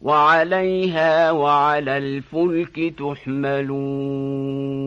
وعليها وعلى الفلك تحملون